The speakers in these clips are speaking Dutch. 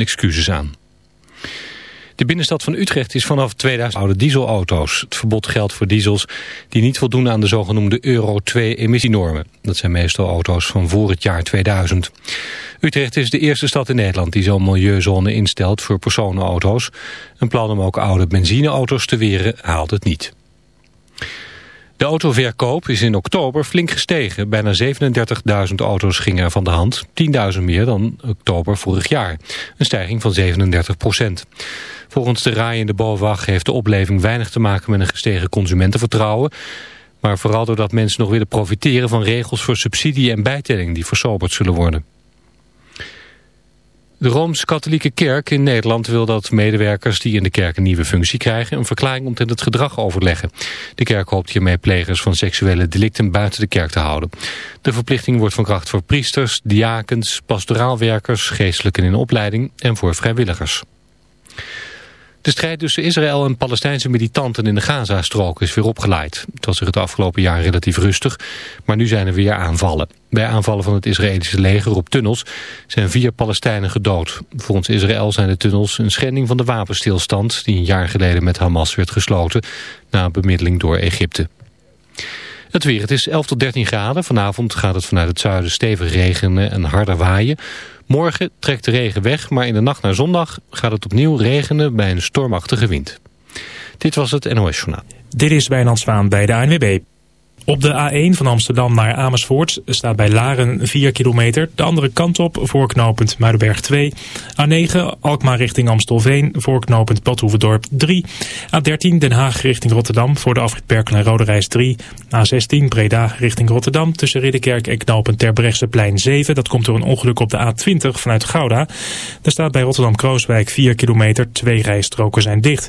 excuses aan. De binnenstad van Utrecht is vanaf 2000 oude dieselauto's. Het verbod geldt voor diesels die niet voldoen aan de zogenoemde Euro 2 emissienormen. Dat zijn meestal auto's van voor het jaar 2000. Utrecht is de eerste stad in Nederland die zo'n milieuzone instelt voor personenauto's. Een plan om ook oude benzineauto's te weren haalt het niet. De autoverkoop is in oktober flink gestegen. Bijna 37.000 auto's gingen er van de hand. 10.000 meer dan oktober vorig jaar. Een stijging van 37 procent. Volgens de RAI in de BOVAG heeft de opleving weinig te maken met een gestegen consumentenvertrouwen. Maar vooral doordat mensen nog willen profiteren van regels voor subsidie en bijtelling die versoberd zullen worden. De Rooms-Katholieke Kerk in Nederland wil dat medewerkers die in de kerk een nieuwe functie krijgen een verklaring omtrent het gedrag overleggen. De kerk hoopt hiermee plegers van seksuele delicten buiten de kerk te houden. De verplichting wordt van kracht voor priesters, diakens, pastoraalwerkers, geestelijken in opleiding en voor vrijwilligers. De strijd tussen Israël en Palestijnse militanten in de Gazastrook is weer opgeleid. Het was er het afgelopen jaar relatief rustig, maar nu zijn er weer aanvallen. Bij aanvallen van het Israëlische leger op tunnels zijn vier Palestijnen gedood. Volgens Israël zijn de tunnels een schending van de wapenstilstand... die een jaar geleden met Hamas werd gesloten na bemiddeling door Egypte. Het weer, het is 11 tot 13 graden. Vanavond gaat het vanuit het zuiden stevig regenen en harder waaien. Morgen trekt de regen weg, maar in de nacht naar zondag gaat het opnieuw regenen bij een stormachtige wind. Dit was het NOS Journaal. Dit is Wijnand Zwaan bij de ANWB. Op de A1 van Amsterdam naar Amersfoort staat bij Laren 4 kilometer. De andere kant op voorknopend Muidenberg 2. A9 Alkmaar richting Amstelveen voorknopend Badhoevedorp 3. A13 Den Haag richting Rotterdam voor de afrit Berkel en Reis 3. A16 Breda richting Rotterdam tussen Ridderkerk en knooppunt Terbrechtseplein 7. Dat komt door een ongeluk op de A20 vanuit Gouda. Er staat bij Rotterdam-Krooswijk 4 kilometer. Twee rijstroken zijn dicht.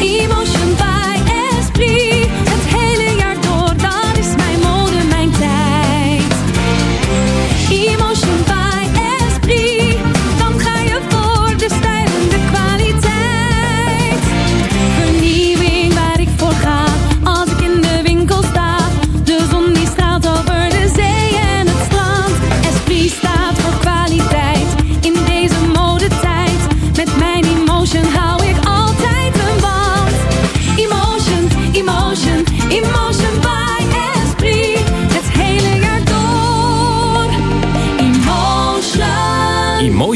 一梦醒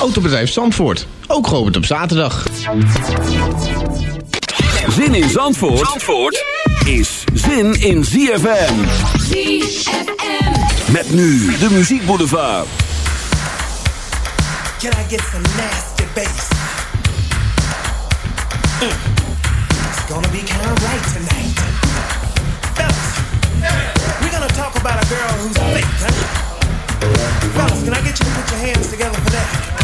Autobedrijf Zandvoort, ook geopend op zaterdag. Zin in Zandvoort, Zandvoort is zin in ZFM. ZFM. Met nu de muziekboulevard. Can I get some nasty bass? Mm. It's gonna be kind of right tonight. Fellas, we're gonna talk about a girl who's fake, huh? Fellas, can I get you to put your hands together for that?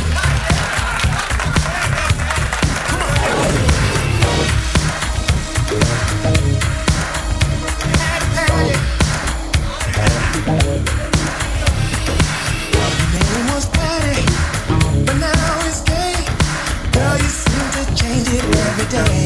stay.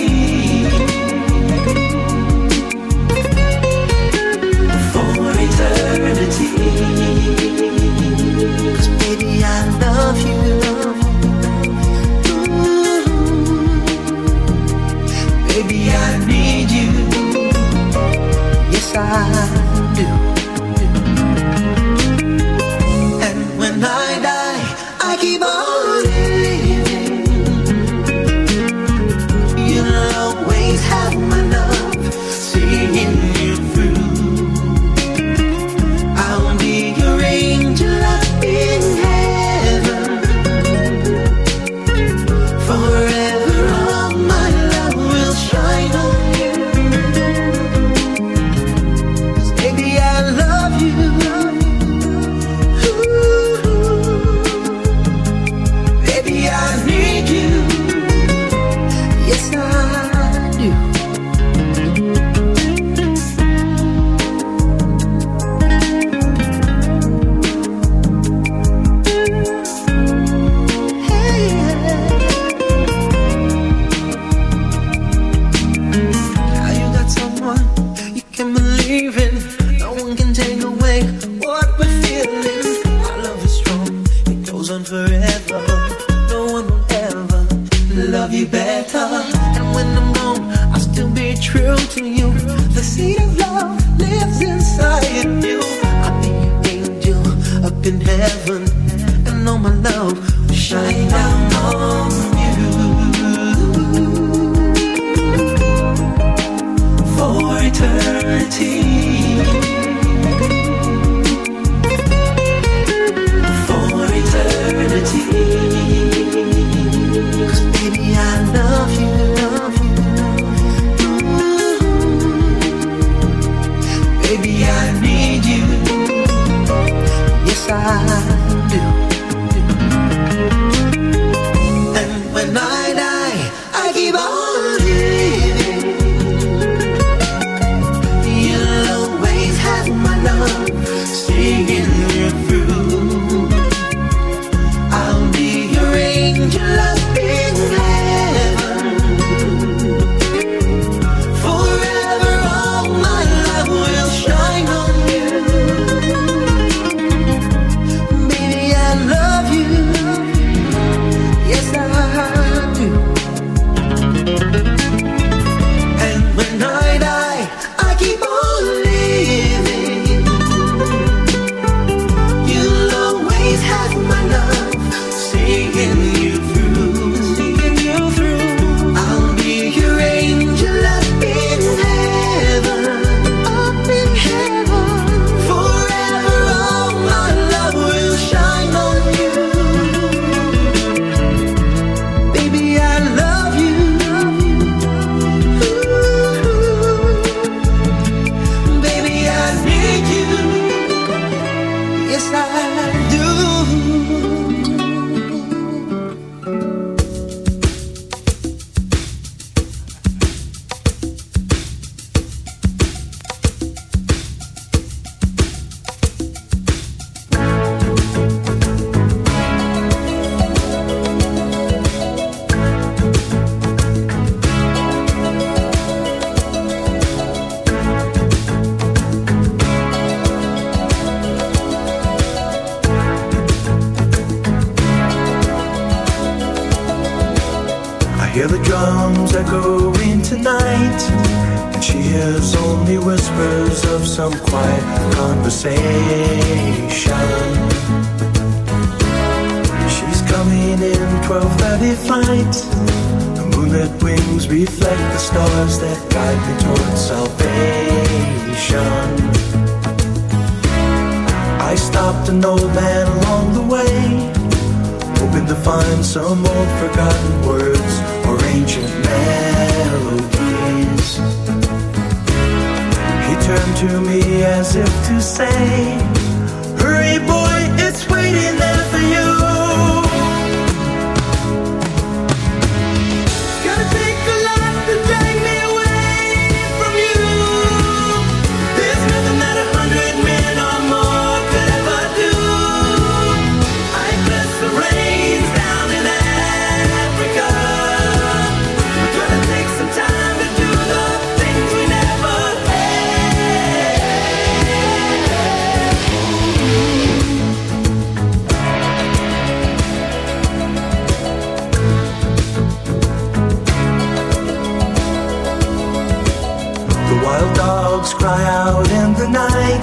better.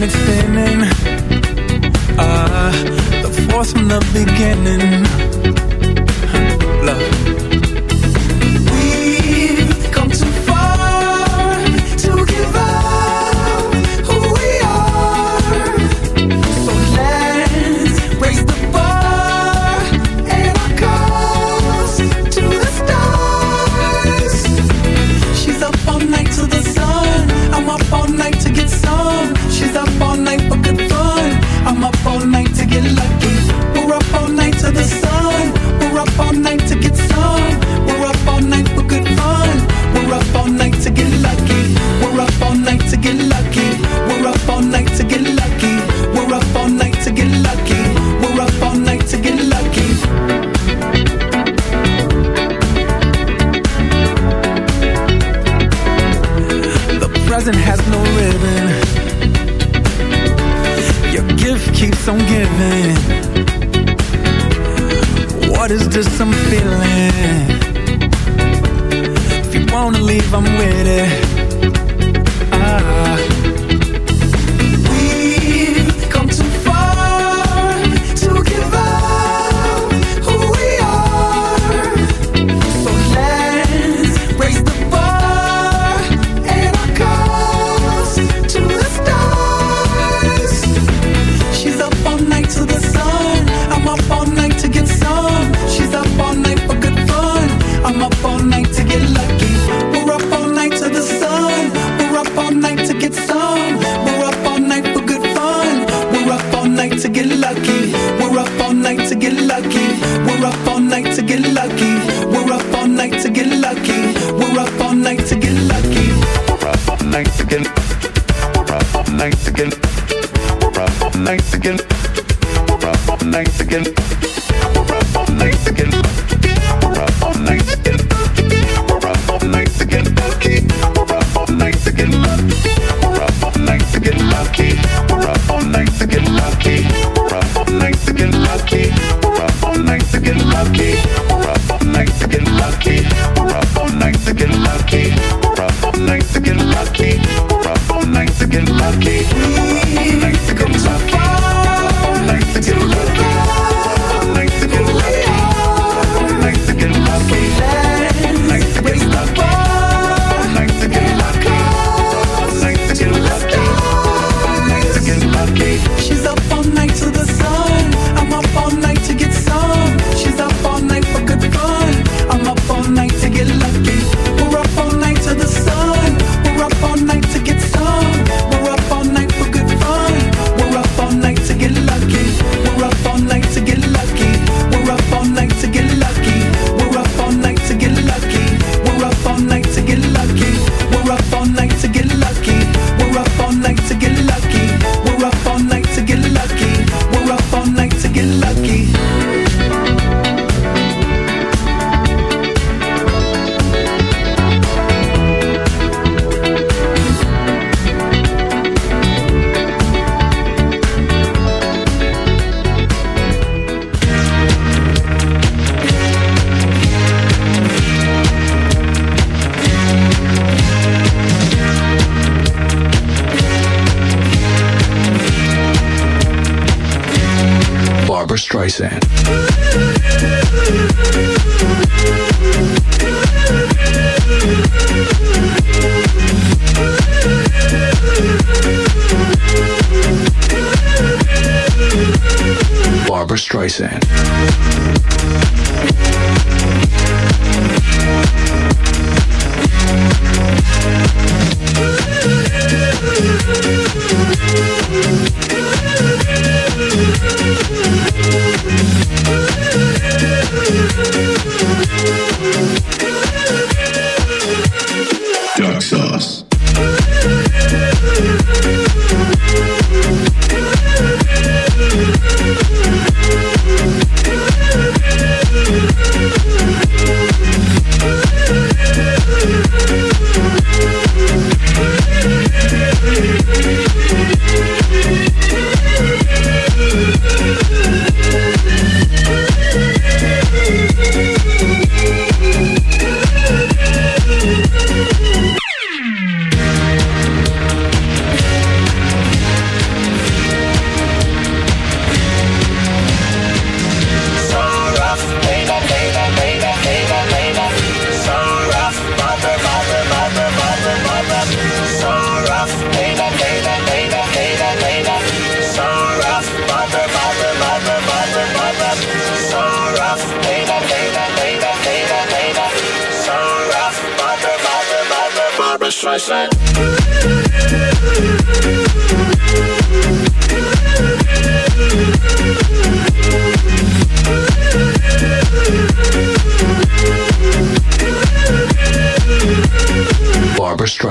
and it's spinning uh, ah, The force from the beginning. Love Just some feeling. night again. Night again. sand. Barbara Streisand. you.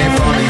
funny, funny.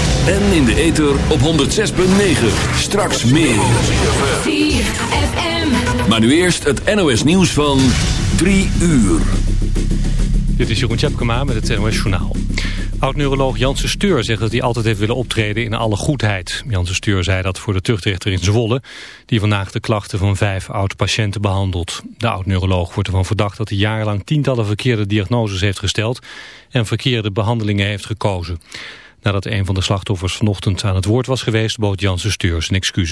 En in de ether op 106.9. Straks meer. Maar nu eerst het NOS nieuws van 3 uur. Dit is Jeroen Tjepkema met het NOS Journaal. Oud-neuroloog Janssen Steur zegt dat hij altijd heeft willen optreden in alle goedheid. Janssen Steur zei dat voor de tuchtrechter in Zwolle... die vandaag de klachten van vijf oud-patiënten behandelt. De oud-neuroloog wordt ervan verdacht dat hij jarenlang tientallen verkeerde diagnoses heeft gesteld... en verkeerde behandelingen heeft gekozen. Nadat een van de slachtoffers vanochtend aan het woord was geweest... bood Janssen Steur zijn excuus.